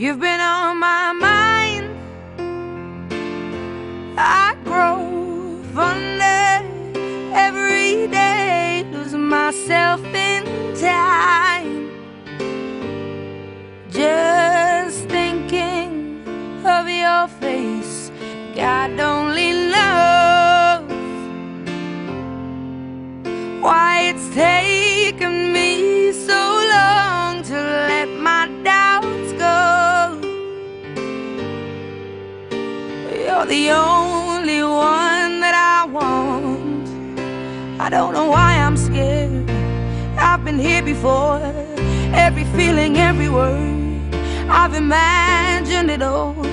You've been on my mind. I grow fonder every day, lose myself in time. Just thinking of your face, God only knows why it's taken me so long to let my doubts You're the only one that I want. I don't know why I'm scared. I've been here before. Every feeling, every word. I've imagined it all.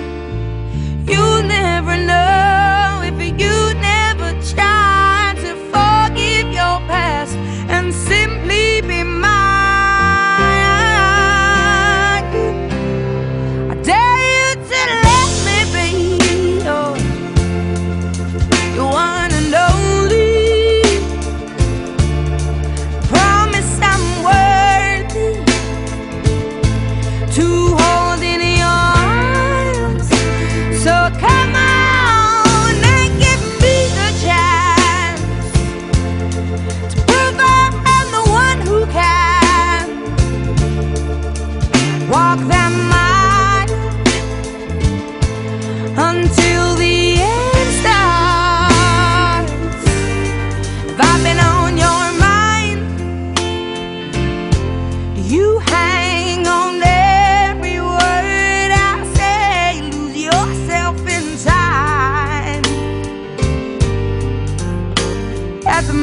You hang on every word I say, lose yourself in time. At the